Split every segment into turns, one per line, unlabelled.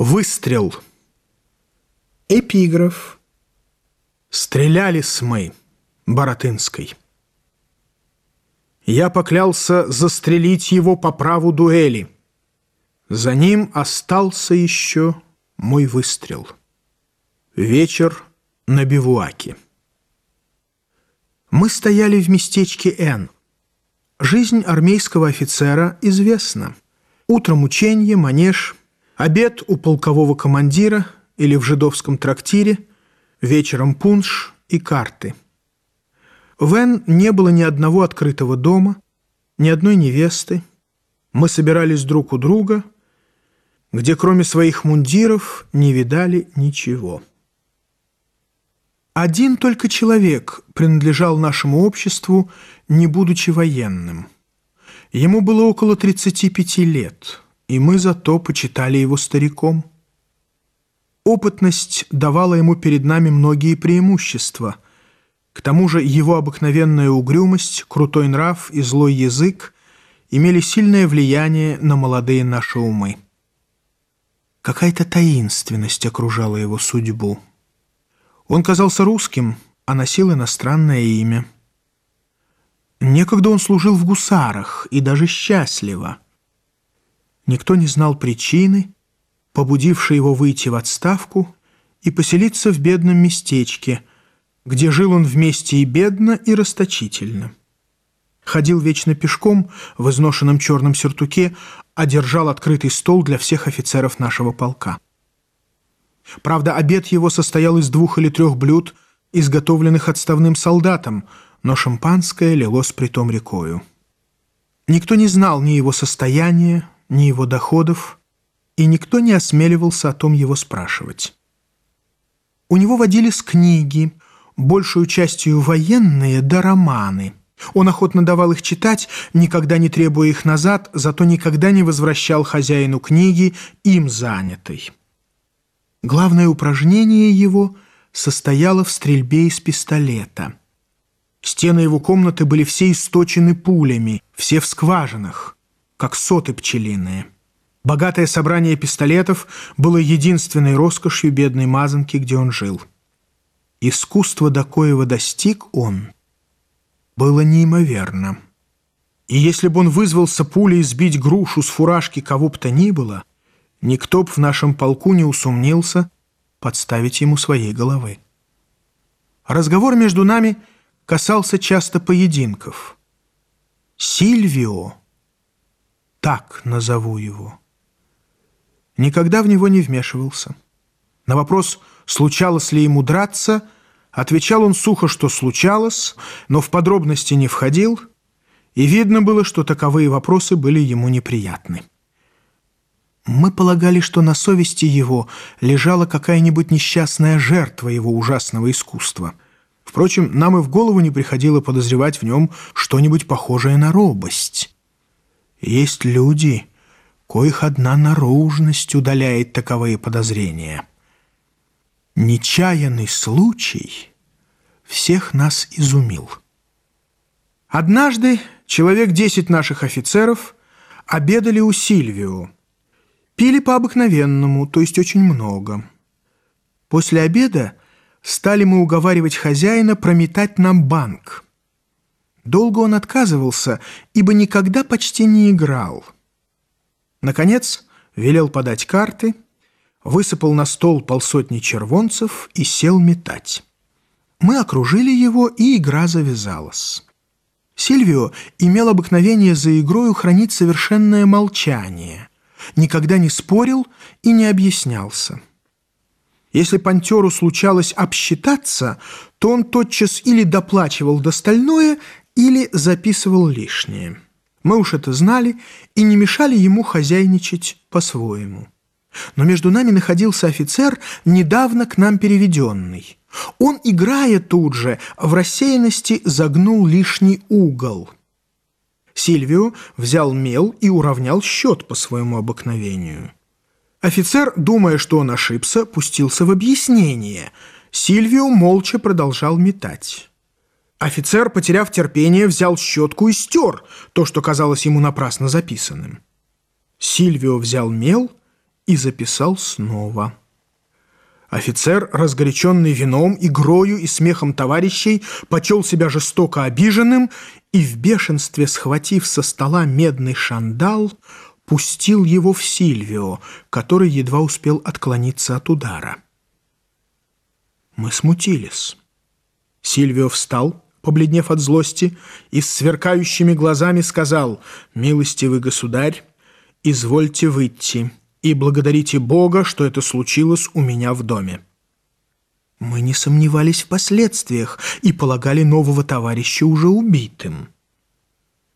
Выстрел.
Эпиграф.
Стреляли с мы, Баратынской. Я поклялся застрелить его по праву дуэли. За ним остался еще мой выстрел. Вечер на бивуаке. Мы стояли в местечке Н. Жизнь армейского офицера известна. Утром ученье, манеж, Обед у полкового командира или в жидовском трактире, вечером пунш и карты. В Н не было ни одного открытого дома, ни одной невесты. Мы собирались друг у друга, где кроме своих мундиров не видали ничего. Один только человек принадлежал нашему обществу, не будучи военным. Ему было около 35 лет – и мы зато почитали его стариком. Опытность давала ему перед нами многие преимущества. К тому же его обыкновенная угрюмость, крутой нрав и злой язык имели сильное влияние на молодые наши умы. Какая-то таинственность окружала его судьбу. Он казался русским, а носил иностранное имя. Некогда он служил в гусарах, и даже счастливо – Никто не знал причины, побудившей его выйти в отставку и поселиться в бедном местечке, где жил он вместе и бедно, и расточительно. Ходил вечно пешком в изношенном черном сюртуке, а держал открытый стол для всех офицеров нашего полка. Правда, обед его состоял из двух или трех блюд, изготовленных отставным солдатом, но шампанское лилось притом рекою. Никто не знал ни его состояния, ни его доходов, и никто не осмеливался о том его спрашивать. У него водились книги, большую частью военные да романы. Он охотно давал их читать, никогда не требуя их назад, зато никогда не возвращал хозяину книги, им занятой. Главное упражнение его состояло в стрельбе из пистолета. Стены его комнаты были все источены пулями, все в скважинах как соты пчелиные. Богатое собрание пистолетов было единственной роскошью бедной мазанки, где он жил. Искусство, до коего достиг он, было неимоверно. И если бы он вызвался пулей сбить грушу с фуражки кого бы то ни было, никто б в нашем полку не усомнился подставить ему своей головы. Разговор между нами касался часто поединков. Сильвио так назову его. Никогда в него не вмешивался. На вопрос, случалось ли ему драться, отвечал он сухо, что случалось, но в подробности не входил, и видно было, что таковые вопросы были ему неприятны. Мы полагали, что на совести его лежала какая-нибудь несчастная жертва его ужасного искусства. Впрочем, нам и в голову не приходило подозревать в нем что-нибудь похожее на робость. Есть люди, коих одна наружность удаляет таковые подозрения. Нечаянный случай всех нас изумил. Однажды человек десять наших офицеров обедали у Сильвио. Пили по-обыкновенному, то есть очень много. После обеда стали мы уговаривать хозяина прометать нам банк. Долго он отказывался, ибо никогда почти не играл. Наконец, велел подать карты, высыпал на стол полсотни червонцев и сел метать. Мы окружили его, и игра завязалась. Сильвио имел обыкновение за игрою хранить совершенное молчание, никогда не спорил и не объяснялся. Если пантеру случалось обсчитаться, то он тотчас или доплачивал достальное, или записывал лишнее. Мы уж это знали и не мешали ему хозяйничать по-своему. Но между нами находился офицер, недавно к нам переведенный. Он, играя тут же, в рассеянности загнул лишний угол. Сильвио взял мел и уравнял счет по своему обыкновению. Офицер, думая, что он ошибся, пустился в объяснение. Сильвио молча продолжал метать. Офицер, потеряв терпение, взял щетку и стер то, что казалось ему напрасно записанным. Сильвио взял мел и записал снова. Офицер, разгоряченный вином, игрою и смехом товарищей, почел себя жестоко обиженным и в бешенстве, схватив со стола медный шандал, пустил его в Сильвио, который едва успел отклониться от удара. Мы смутились. Сильвио встал, побледнев от злости, и с сверкающими глазами сказал «Милостивый государь, извольте выйти» и благодарите Бога, что это случилось у меня в доме». Мы не сомневались в последствиях и полагали нового товарища уже убитым.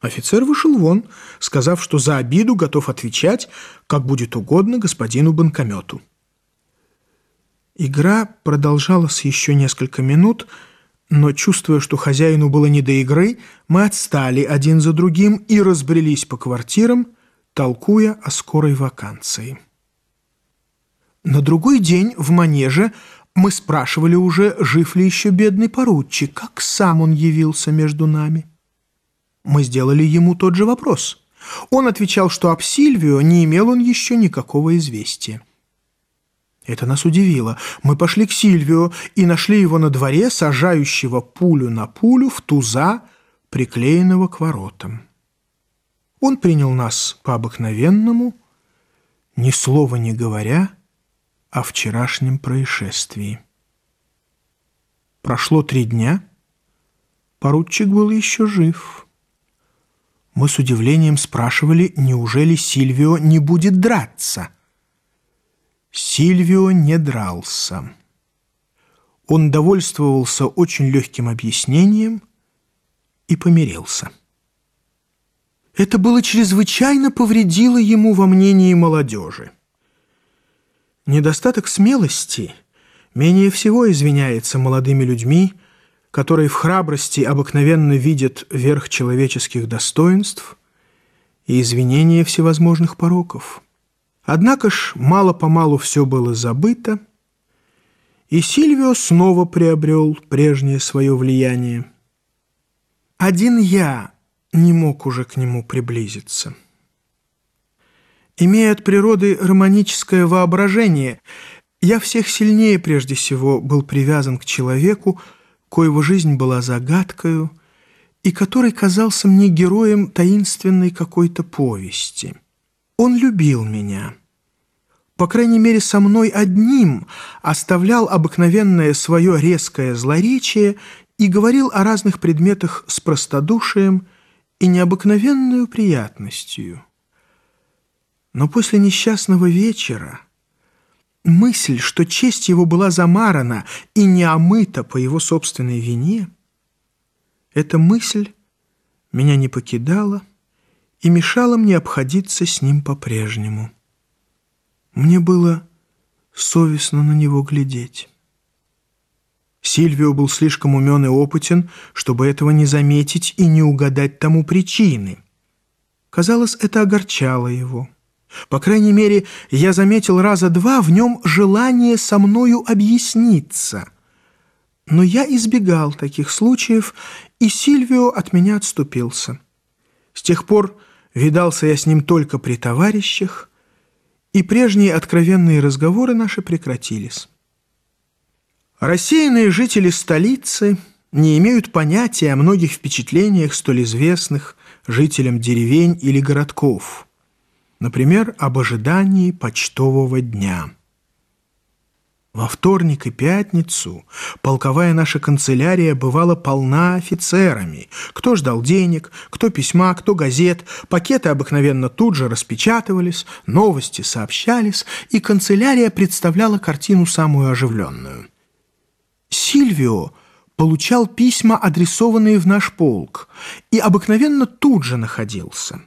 Офицер вышел вон, сказав, что за обиду готов отвечать, как будет угодно господину банкомету. Игра продолжалась еще несколько минут, но, чувствуя, что хозяину было не до игры, мы отстали один за другим и разбрелись по квартирам, толкуя о скорой вакансии. На другой день в манеже мы спрашивали уже, жив ли еще бедный поручик, как сам он явился между нами. Мы сделали ему тот же вопрос. Он отвечал, что об Сильвио не имел он еще никакого известия. Это нас удивило. Мы пошли к Сильвио и нашли его на дворе, сажающего пулю на пулю в туза, приклеенного к воротам. Он принял нас по-обыкновенному, ни слова не говоря о вчерашнем происшествии. Прошло три дня, поручик был еще жив. Мы с удивлением спрашивали, неужели Сильвио не будет драться? Сильвио не дрался. Он довольствовался очень легким объяснением и помирился. Это было чрезвычайно повредило ему во мнении молодежи. Недостаток смелости менее всего извиняется молодыми людьми, которые в храбрости обыкновенно видят верх человеческих достоинств и извинения всевозможных пороков. Однако ж мало-помалу все было забыто, и Сильвио снова приобрел прежнее свое влияние. Один я не мог уже к нему приблизиться. Имея от природы романическое воображение, я всех сильнее прежде всего был привязан к человеку, коего жизнь была загадкою, и который казался мне героем таинственной какой-то повести. Он любил меня. По крайней мере, со мной одним оставлял обыкновенное свое резкое злоречие и говорил о разных предметах с простодушием и необыкновенную приятностью. Но после несчастного вечера мысль, что честь его была замарана и не омыта по его собственной вине, эта мысль меня не покидала и мешала мне обходиться с ним по-прежнему. Мне было совестно на него глядеть. Сильвио был слишком умен и опытен, чтобы этого не заметить и не угадать тому причины. Казалось, это огорчало его. По крайней мере, я заметил раза два в нем желание со мною объясниться. Но я избегал таких случаев, и Сильвио от меня отступился. С тех пор видался я с ним только при товарищах, и прежние откровенные разговоры наши прекратились. Рассеянные жители столицы не имеют понятия о многих впечатлениях, столь известных жителям деревень или городков, например, об ожидании почтового дня. Во вторник и пятницу полковая наша канцелярия бывала полна офицерами. Кто ждал денег, кто письма, кто газет. Пакеты обыкновенно тут же распечатывались, новости сообщались, и канцелярия представляла картину самую оживленную. Сильвио получал письма, адресованные в наш полк, и обыкновенно тут же находился.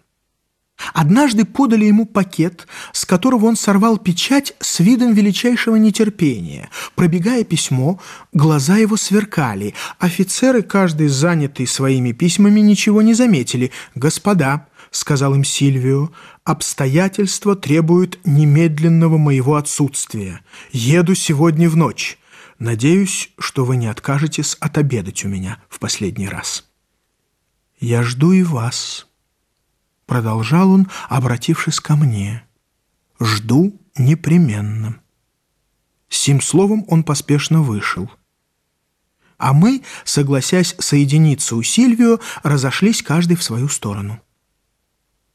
Однажды подали ему пакет, с которого он сорвал печать с видом величайшего нетерпения. Пробегая письмо, глаза его сверкали. Офицеры, каждый занятый своими письмами, ничего не заметили. «Господа», — сказал им Сильвио, — «обстоятельства требуют немедленного моего отсутствия. Еду сегодня в ночь. Надеюсь, что вы не откажетесь отобедать у меня в последний раз. Я жду и вас, продолжал он, обратившись ко мне. Жду непременно. С сим словом он поспешно вышел. А мы, согласясь соединиться у Сильвио, разошлись каждый в свою сторону.